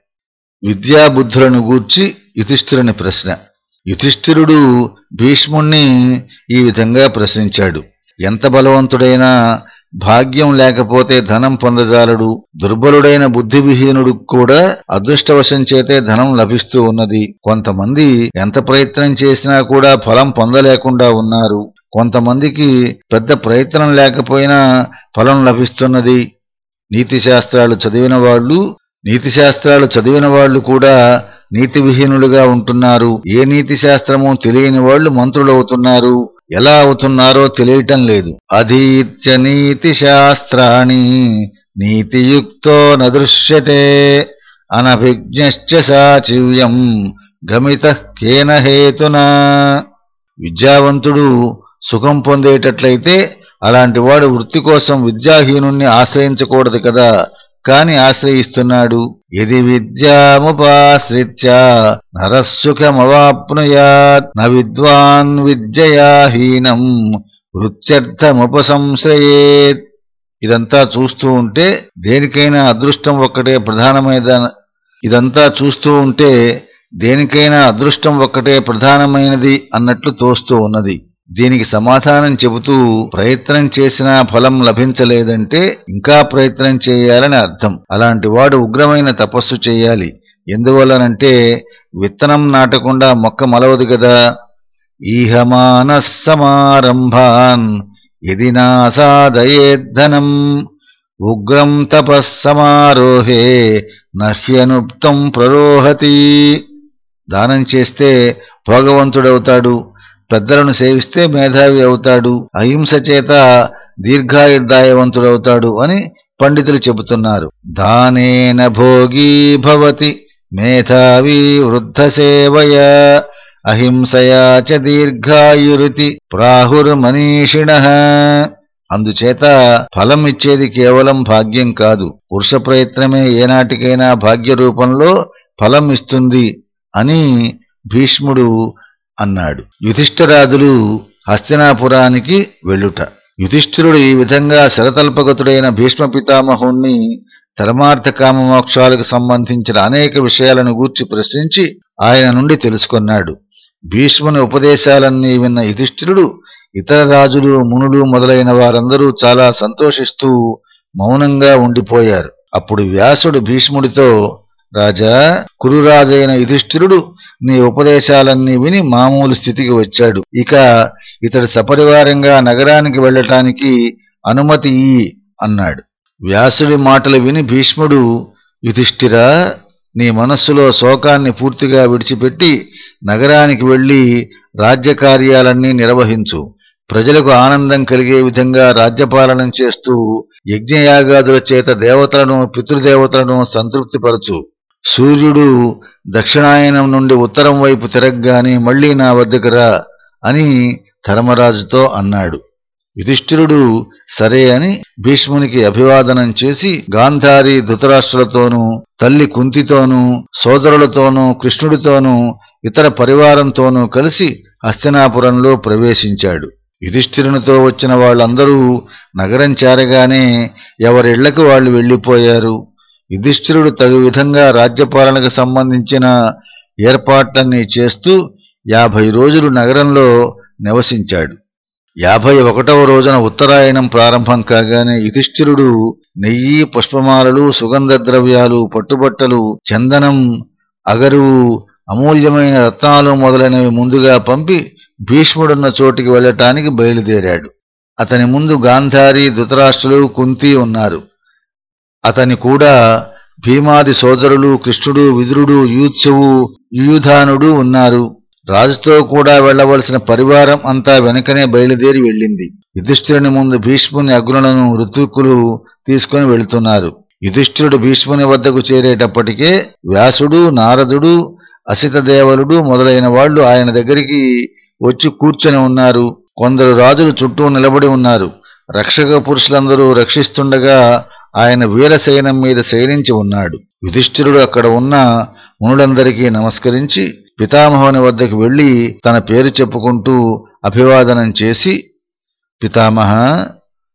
[SPEAKER 1] విద్యాబుద్ధులను గూర్చి యుధిష్ఠిరుని ప్రశ్న. యుధిష్ఠిరుడు భీష్ముణ్ణి ఈ విధంగా ప్రశ్నించాడు. ఎంత బలవంతుడైనా భాగ్యం లేకపోతే ధనం పొందజాలడు. దుర్బలుడైన బుద్ధివిహీనుడు కూడా అదృష్టవశం చేతే ధనం లభిస్తూ ఉన్నది. కొంతమంది ఎంత ప్రయత్నం చేసినా కూడా ఫలం పొందలేకుండా ఉన్నారు. కొంతమందికి పెద్ద ప్రయత్నం లేకపోయినా ఫలం లభిస్తున్నది. నీతిశాస్త్రాలు చదివిన వాళ్ళు నీతిశాస్త్రాలు చదివిన వాళ్ళు కూడా నీతి విహీనులుగా ఉంటున్నారు. ఏ నీతిశాస్త్రమో తెలియని వాళ్ళు మంత్రులవుతున్నారు. ఎలా అవుతున్నారో తెలియటం లేదు. అధీత్య నీతి శాస్త్రాణి నీతియుక్తో నదృశ్యతే అనభిజ్ఞశ్చ సాచివ్యం గమిత కేన హేతునా. విద్యావంతుడు సుఖం పొందేటట్లయితే అలాంటి వాడు వృత్తి కోసం విద్యాహీనుణ్ణి ఆశ్రయించకూడదు కదా. కాని ఆశ్రయిస్తున్నాడు. ఇది విద్యాముపాశ్రిత్య నరస్సుఖమవాప్నుయాత్ న విద్వాన్ విద్యయాహీనం వృత్యర్థముపసంశ్రయేత్ ఇదంతా చూస్తూ ఉంటే దేనికైనా అదృష్టం ఒక్కటే ప్రధానమైన ఇదంతా చూస్తూ ఉంటే దేనికైనా అదృష్టం ఒక్కటే ప్రధానమైనది అన్నట్లు తోస్తూ ఉన్నది. దీనికి సమాధానం చెబుతూ ప్రయత్నం చేసినా ఫలం లభించలేదంటే ఇంకా ప్రయత్నం చేయాలని అర్థం. అలాంటి వాడు ఉగ్రమైన తపస్సు చేయాలి. ఎందువల్లనంటే విత్తనం నాటకుండా మొక్క మలవదు కదా ఈహమాన సమారంభాన్ ఇది నాసాదయేద్ధనం ఉగ్రం తపస్సమారోహే నహ్యనుప్తం ప్రరోహతి. దానం చేస్తే భోగవంతుడవుతాడు. పెద్దలను సేవిస్తే మేధావి అవుతాడు. అహింస చేత దీర్ఘాయుర్దాయవంతుడవుతాడు అని పండితులు చెబుతున్నారు. దానేన భోగీ భవతి మేధావి వృద్ధ సేవయ అహింసయా చ దీర్ఘాయురితి ప్రాహుర్మనీషిణ. అందుచేత ఫలం ఇచ్చేది కేవలం భాగ్యం కాదు. పురుష ప్రయత్నమే ఏనాటికైనా భాగ్య రూపంలో ఫలం ఇస్తుంది అని భీష్ముడు అన్నాడు. యుధిష్ఠరాజులు హస్తినాపురానికి వెళ్ళుట. యుధిష్ఠిరుడు ఈ విధంగా శరతల్పగతుడైన భీష్మ పితామహుణ్ణి ధర్మార్థ కామమోక్షాలకు సంబంధించిన అనేక విషయాలను గూర్చి ప్రశ్నించి ఆయన నుండి తెలుసుకున్నాడు. భీష్ముని ఉపదేశాలన్నీ విన్న యుధిష్ఠిరుడు ఇతర రాజులు మునులు మొదలైన వారందరూ చాలా సంతోషిస్తూ మౌనంగా ఉండిపోయారు. అప్పుడు వ్యాసుడు భీష్ముడితో రాజా కురురాజైన యుధిష్ఠిరుడు నీ ఉపదేశాలన్నీ విని మామూలు స్థితికి వచ్చాడు. ఇక ఇతడు సపరివారంగా నగరానికి వెళ్ళటానికి అనుమతి ఇయ్యి అన్నాడు. వ్యాసుడి మాటలు విని భీష్ముడు యుధిష్ఠిరా నీ మనస్సులో శోకాన్ని పూర్తిగా విడిచిపెట్టి నగరానికి వెళ్ళి రాజ్యకార్యాలన్నీ నిర్వహించు. ప్రజలకు ఆనందం కలిగే విధంగా రాజ్యపాలనం చేస్తూ యజ్ఞయాగాదుల చేత దేవతలను పితృదేవతలను సంతృప్తిపరచు. సూర్యుడు దక్షిణాయనం నుండి ఉత్తరం వైపు తిరగగానే మళ్ళీ నా వద్దకు రా అని ధర్మరాజుతో అన్నాడు. యుధిష్ఠిరుడు సరే అని భీష్మునికి అభివాదనం చేసి గాంధారి ధృతరాష్ట్రులతోనూ తల్లి కుంతితోనూ సోదరులతోనూ కృష్ణుడితోనూ ఇతర పరివారంతోనూ కలిసి హస్తినాపురంలో ప్రవేశించాడు. యుధిష్ఠిరునితో వచ్చిన వాళ్ళందరూ నగరం చేరగానే ఎవరిళ్ళకు వాళ్ళు వెళ్ళిపోయారు? యుధిష్ఠిరుడు తగు విధంగా రాజ్యపాలనకు సంబంధించిన ఏర్పాట్లన్నీ చేస్తూ యాభై రోజులు నగరంలో నివసించాడు. యాభై ఒకటవ రోజున ఉత్తరాయణం ప్రారంభం కాగానే యుధిష్ఠిరుడు నెయ్యి పుష్పమాలలు సుగంధ ద్రవ్యాలు పట్టుబట్టలు చందనం అగరువు అమూల్యమైన రత్నాలు మొదలైనవి ముందుగా పంపి భీష్ముడున్న చోటికి వెళ్ళటానికి బయలుదేరాడు. అతని ముందు గాంధారి ధృతరాష్ట్రులు కుంతి ఉన్నారు. అతని కూడా భీమాది సోదరులు కృష్ణుడు విదురుడు యూత్సవు యుయుధానుడు ఉన్నారు. రాజుతో కూడా వెళ్ళవలసిన పరివారం అంతా వెనకనే బయలుదేరి వెళ్ళింది. యుధిష్ఠిరుని ముందు భీష్ముని అగ్నులను ఋతుకులు తీసుకుని వెళుతున్నారు. యుధిష్ఠిరుడు భీష్ముని వద్దకు చేరేటప్పటికే వ్యాసుడు నారదుడు అసితదేవలుడు మొదలైన వాళ్ళు ఆయన దగ్గరికి వచ్చి కూర్చొని ఉన్నారు. కొందరు రాజులు చుట్టూ నిలబడి ఉన్నారు. రక్షక పురుషులందరూ రక్షిస్తుండగా ఆయన వీరశయనం మీద శయనించి ఉన్నాడు. యుధిష్ఠిరుడు అక్కడ ఉన్న మునులందరికీ నమస్కరించి పితామహుని వద్దకు వెళ్ళి తన పేరు చెప్పుకుంటూ అభివాదనం చేసి పితామహ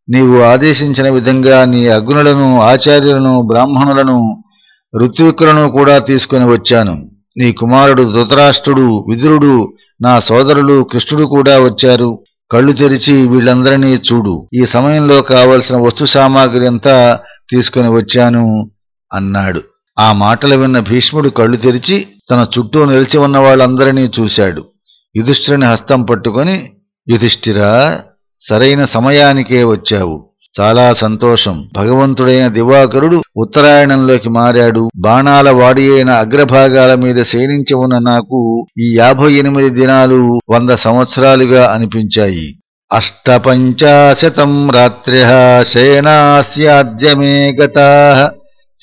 [SPEAKER 1] నీవు ఆదేశించిన విధంగా నీ అగ్నులను ఆచార్యులను బ్రాహ్మణులను ఋత్విక్కులను కూడా తీసుకుని వచ్చాను. నీ కుమారుడు ధృతరాష్ట్రుడు విదురుడు నా సోదరులు కృష్ణుడు కూడా వచ్చారు. కళ్ళు తెరిచి వీళ్ళందరినీ చూడు. ఈ సమయంలో కావలసిన వస్తు సామాగ్రి అంతా తీసుకుని వచ్చాను అన్నాడు. ఆ మాటలు విన్న భీష్ముడు కళ్ళు తెరిచి తన చుట్టూ నిలిచి ఉన్న వాళ్ళందరినీ చూశాడు. యుధిష్ఠిరుని హస్తం పట్టుకొని యుధిష్ఠిరా సరైన సమయానికే వచ్చావు. చాలా సంతోషం. భగవంతుడైన దివాకరుడు ఉత్తరాయణంలోకి మారాడు. బాణాల వాడి అయిన అగ్రభాగాల మీద శయనించి ఉన్న నాకు ఈ యాభై ఎనిమిది దినాలు వంద సంవత్సరాలుగా అనిపించాయి. అష్టపంచాశతం రాత్ర్య శయనాస్యాద్యమే గతా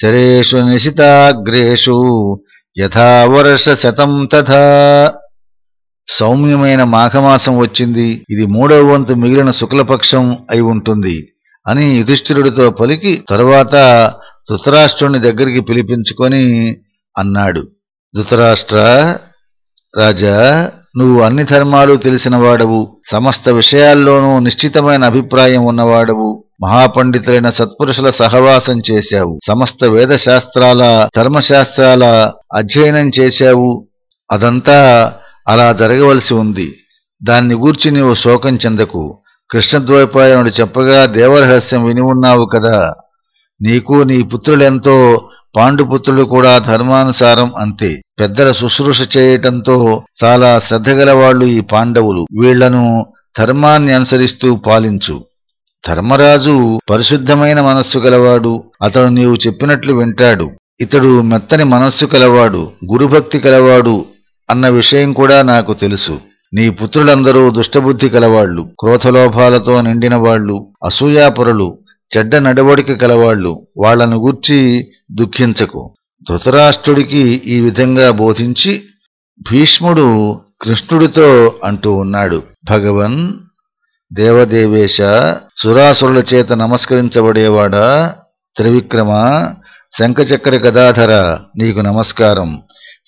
[SPEAKER 1] శరేషు నిశితాగ్రేషు యథావర్ష శతం తథా. సౌమ్యమైన మాఘమాసం వచ్చింది. ఇది మూడవ వంతు మిగిలిన శుక్లపక్షం అయి ఉంటుంది. అని యుధిష్ఠిరుడితో పలికి తరువాత ధృతరాష్ట్రుని దగ్గరికి పిలిపించుకొని అన్నాడు. ధృతరాష్ట్ర రాజా నువ్వు అన్ని ధర్మాలు తెలిసినవాడవు సమస్త విషయాల్లోనూ నిశ్చితమైన అభిప్రాయం ఉన్నవాడవు. మహాపండితులైన సత్పురుషుల సహవాసం చేశావు. సమస్త వేదశాస్త్రాల ధర్మశాస్త్రాల అధ్యయనం చేశావు. అదంతా అలా జరగవలసి ఉంది. దాన్ని గూర్చి నీవు శోకం చెందకు. కృష్ణద్వైపాయనుడు చెప్పగా దేవరహస్యం విని ఉన్నావు కదా. నీకు నీ పుత్రులెంతో పాండుపుత్రులు కూడా ధర్మానుసారం అంతే. పెద్దల శుశ్రూష చేయటంతో చాలా శ్రద్ధగలవాళ్ళు ఈ పాండవులు. వీళ్ళను ధర్మాన్ని అనుసరిస్తూ పాలించు. ధర్మరాజు పరిశుద్ధమైన మనస్సు గలవాడు. అతడు నీవు చెప్పినట్లు వింటాడు. ఇతడు మెత్తని మనస్సు కలవాడు గురుభక్తి కలవాడు అన్న విషయం కూడా నాకు తెలుసు. నీ పుత్రులందరూ దుష్టబుద్ధి కలవాళ్ళు క్రోధలోభాలతో నిండిన వాళ్ళు అసూయాపరులు చెడ్డ నడవడిక కలవాళ్ళు వాళ్ళను గూర్చి దుఃఖించకు. ధృతరాష్ట్రుడికి ఈ విధంగా బోధించి భీష్ముడు కృష్ణుడితో అంటూ ఉన్నాడు. భగవన్ దేవదేవేశ సురాసురుల చేత నమస్కరించబడేవాడా? త్రివిక్రమ శంఖచక్ర గదాధర నీకు నమస్కారం.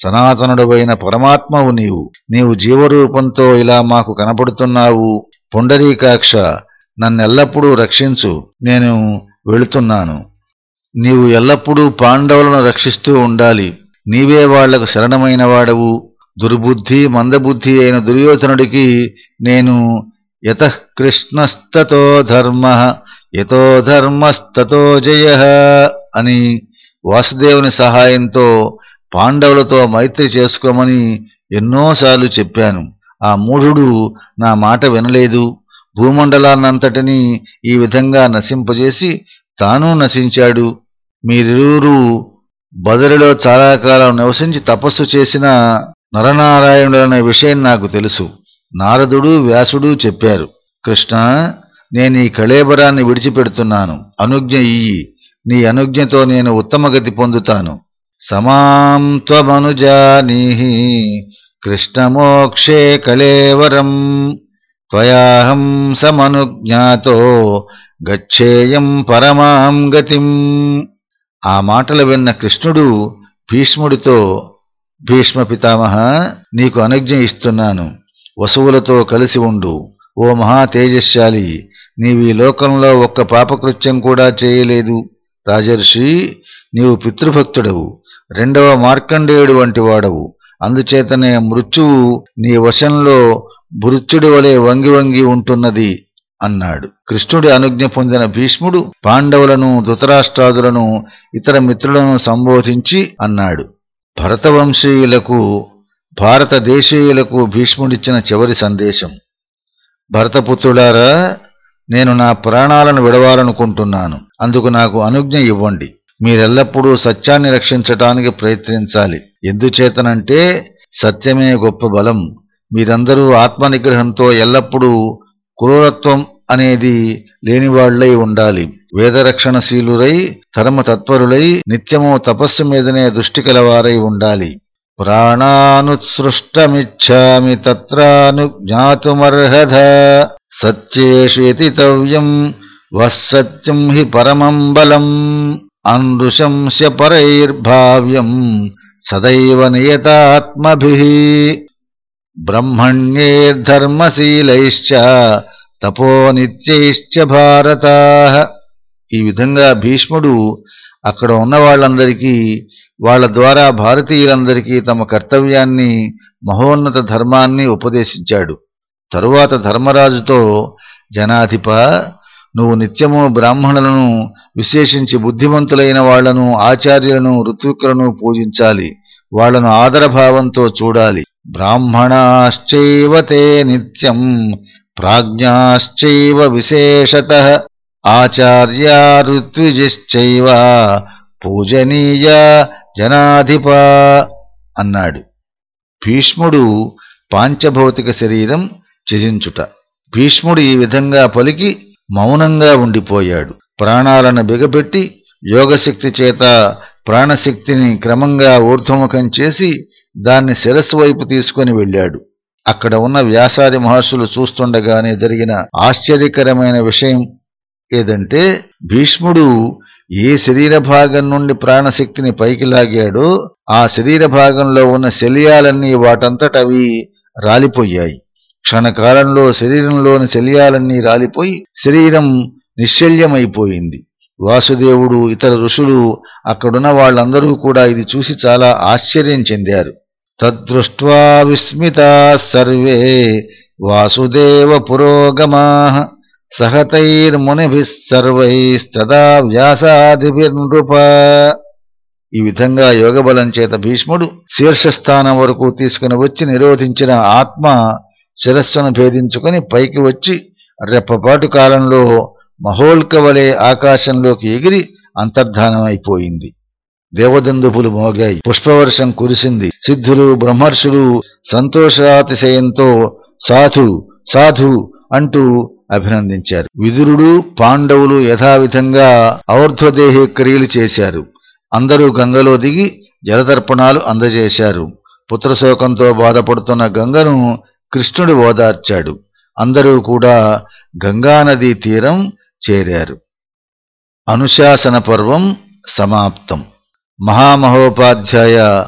[SPEAKER 1] సనాతనుడవైన పరమాత్మవు నీవు. నీవు జీవరూపంతో ఇలా మాకు కనపడుతున్నావు పుండరీకాక్ష నన్నెల్లప్పుడూ రక్షించు. నేను వెళుతున్నాను. నీవు ఎల్లప్పుడూ పాండవులను రక్షిస్తూ ఉండాలి. నీవే వాళ్ళకు శరణమైన వాడవు దుర్బుద్ధి మందబుద్ధి అయిన దుర్యోధనుడికి నేను యత కృష్ణస్తతో ధర్మ యతో ధర్మస్తతో జయ అని వాసుదేవుని సహాయంతో పాండవులతో మైత్రి చేసుకోమని ఎన్నోసార్లు చెప్పాను. ఆ మూఢుడు నా మాట వినలేదు. భూమండలాన్నంతటినీ ఈ విధంగా నశింపజేసి తాను నశించాడు. మీరిరువురు బదరిలో చాలా కాలం నివసించి తపస్సు చేసిన నరనారాయణుడనే విషయం నాకు తెలుసు. నారదుడు వ్యాసుడు చెప్పారు. కృష్ణ నేను ఈ కళేబరాన్ని విడిచిపెడుతున్నాను. అనుజ్ఞ ఇయ్యి. నీ అనుజ్ఞతో నేను ఉత్తమగతి పొందుతాను. సమాం త్వమనుజానీహి కృష్ణమోక్షే కళేవరం. త్వయాహం సమనుజ్ఞాతో గచ్చేయం పరమాం గతిం. ఆ మాటలు విన్న కృష్ణుడు భీష్ముడితో భీష్మ పితామహ నీకు అనుజ్ఞ ఇస్తున్నాను. వసువులతో కలిసి ఉండు. ఓ మహా తేజశాలి. నీవు ఈ లోకంలో ఒక్క పాపకృత్యం కూడా చేయలేదు. రాజర్షి నీవు పితృభక్తుడవు. రెండవ మార్కండేయుడు వంటి వాడవు. అందుచేతనే మృత్యువు నీ వశంలో భృత్యుడి వలె వంగి వంగి ఉంటున్నది అన్నాడు. కృష్ణుడి అనుజ్ఞ పొందిన భీష్ముడు పాండవులను ధృతరాష్ట్రాదులను ఇతర మిత్రులను సంబోధించి అన్నాడు. భరతవంశీయులకు భారతదేశీయులకు భీష్ముడిచ్చిన చివరి సందేశం. భరతపుత్రులారా నేను నా ప్రాణాలను విడవాలనుకుంటున్నాను. అందుకు నాకు అనుజ్ఞ ఇవ్వండి. మీరెల్లప్పుడూ సత్యాన్ని రక్షించటానికి ప్రయత్నించాలి. ఎందుచేతనంటే సత్యమే గొప్ప బలం. మీరందరూ ఆత్మనిగ్రహంతో ఎల్లప్పుడూ క్రూరత్వం అనేది లేనివాళ్ళై ఉండాలి. వేదరక్షణశీలురై ధర్మతత్వరులై నిత్యము తపస్సు మీదనే దృష్టి కలవారై ఉండాలి. ప్రాణానుసృష్టమిచ్చామి తత్రాను జ్ఞాతుమర్హధ సత్యేషు యతితవ్యం వస్సత్యం హి పరమం బలం. అనృశంస్య పరైర్భావ్యం సదైవ నియతాత్మభి బ్రహ్మణ్యేర్ధర్మశీలైశ్చ తపోనిత్యైశ్చ భారత ఈ విధంగా భీష్ముడు అక్కడ ఉన్న వాళ్ళందరికీ వాళ్ళ ద్వారా భారతీయులందరికీ తమ కర్తవ్యాన్ని మహోన్నత ధర్మాన్ని ఉపదేశించాడు. తరువాత ధర్మరాజుతో జనాధిప నువ్వు నిత్యము బ్రాహ్మణులను విశేషించి బుద్ధిమంతులైన వాళ్ళను ఆచార్యులను ఋత్వికులను పూజించాలి. వాళ్ళను ఆదరభావంతో చూడాలి. బ్రాహ్మణాశ్చైవతే నిత్యం ప్రాజ్ఞాశ్చైవ విశేషత ఆచార్యా ఋత్విజశ్చైవ పూజనీయ జనాధిప అన్నాడు. భీష్ముడు పాంచభౌతిక శరీరం త్యజించుట. భీష్ముడు ఈ విధంగా పలికి మౌనంగా ఉండిపోయాడు. ప్రాణాలను బిగపెట్టి యోగశక్తి చేత ప్రాణశక్తిని క్రమంగా ఊర్ధ్వముఖం చేసి దాన్ని శిరస్సు వైపు తీసుకుని వెళ్ళాడు. అక్కడ ఉన్న వ్యాసాది మహర్షులు చూస్తుండగానే జరిగిన ఆశ్చర్యకరమైన విషయం ఏదంటే భీష్ముడు ఏ శరీర భాగం నుండి ప్రాణశక్తిని పైకి లాగాడో ఆ శరీర భాగంలో ఉన్న శల్యాలన్నీ వాటంతటవి రాలిపోయాయి. క్షణకాలంలో శరీరంలోని శల్యాలన్నీ రాలిపోయి శరీరం నిశ్శల్యమైపోయింది. వాసుదేవుడు ఇతర ఋషులు అక్కడున్న వాళ్ళందరూ కూడా ఇది చూసి చాలా ఆశ్చర్యం చెందారు. తద్దృష్ట్వా విస్మితా సర్వే వాసుదేవ పురోగమా సహతైర్మునిభిస్సర్వైస్తదా వ్యాసాదిభిర్నృప. ఈ విధంగా యోగబలం చేత భీష్ముడు శీర్షస్థానం వరకు తీసుకుని వచ్చి నిరోధించిన ఆత్మ శిరస్సును భేదించుకుని పైకి వచ్చి రెప్పపాటు కాలంలో మహోల్కవలె ఆకాశంలోకి ఎగిరి అంతర్ధానమైపోయింది. దేవదందుపులు మోగాయి. పుష్పవర్షం కురిసింది. సిద్ధులు బ్రహ్మర్షులు సంతోషాతిశయంతో సాధు సాధు అంటూ అభినందించారు. విదురుడు పాండవులు యథావిధంగా ఔర్ధ్వదేహి క్రియలు చేశారు. అందరూ గంగలో దిగి జలతర్పణాలు అందజేశారు. పుత్రశోకంతో బాధపడుతున్న గంగను కృష్ణుడు ఓదార్చాడు. అందరూ కూడా గంగానదీ తీరం చేరారు. అనుశాసన పర్వం సమాప్తం. మహామహోపాధ్యాయ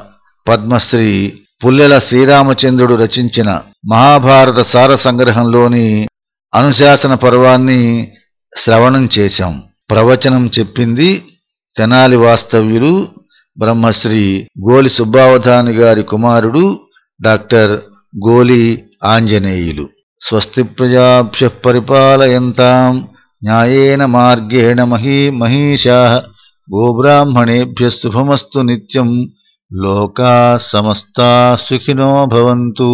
[SPEAKER 1] పద్మశ్రీ పుల్లెల శ్రీరామచంద్రుడు రచించిన మహాభారత సార సంగ్రహంలోని అనుశాసన పర్వాన్ని శ్రవణం చేశాం. ప్రవచనం చెప్పింది తెనాలి వాస్తవ్యులు బ్రహ్మశ్రీ గోలి సుబ్బావధాని గారి కుమారుడు డాక్టర్ గోలి ఆంజనేయులు. స్వస్తి ప్రజాభ్య పరిపాలయంతాం న్యాయేన మార్గేణ మహీ మహిషా గోబ్రాహ్మణేభ్య శుభమస్తు నిత్యం లోకా సమస్తా సుఖినో భవంతు.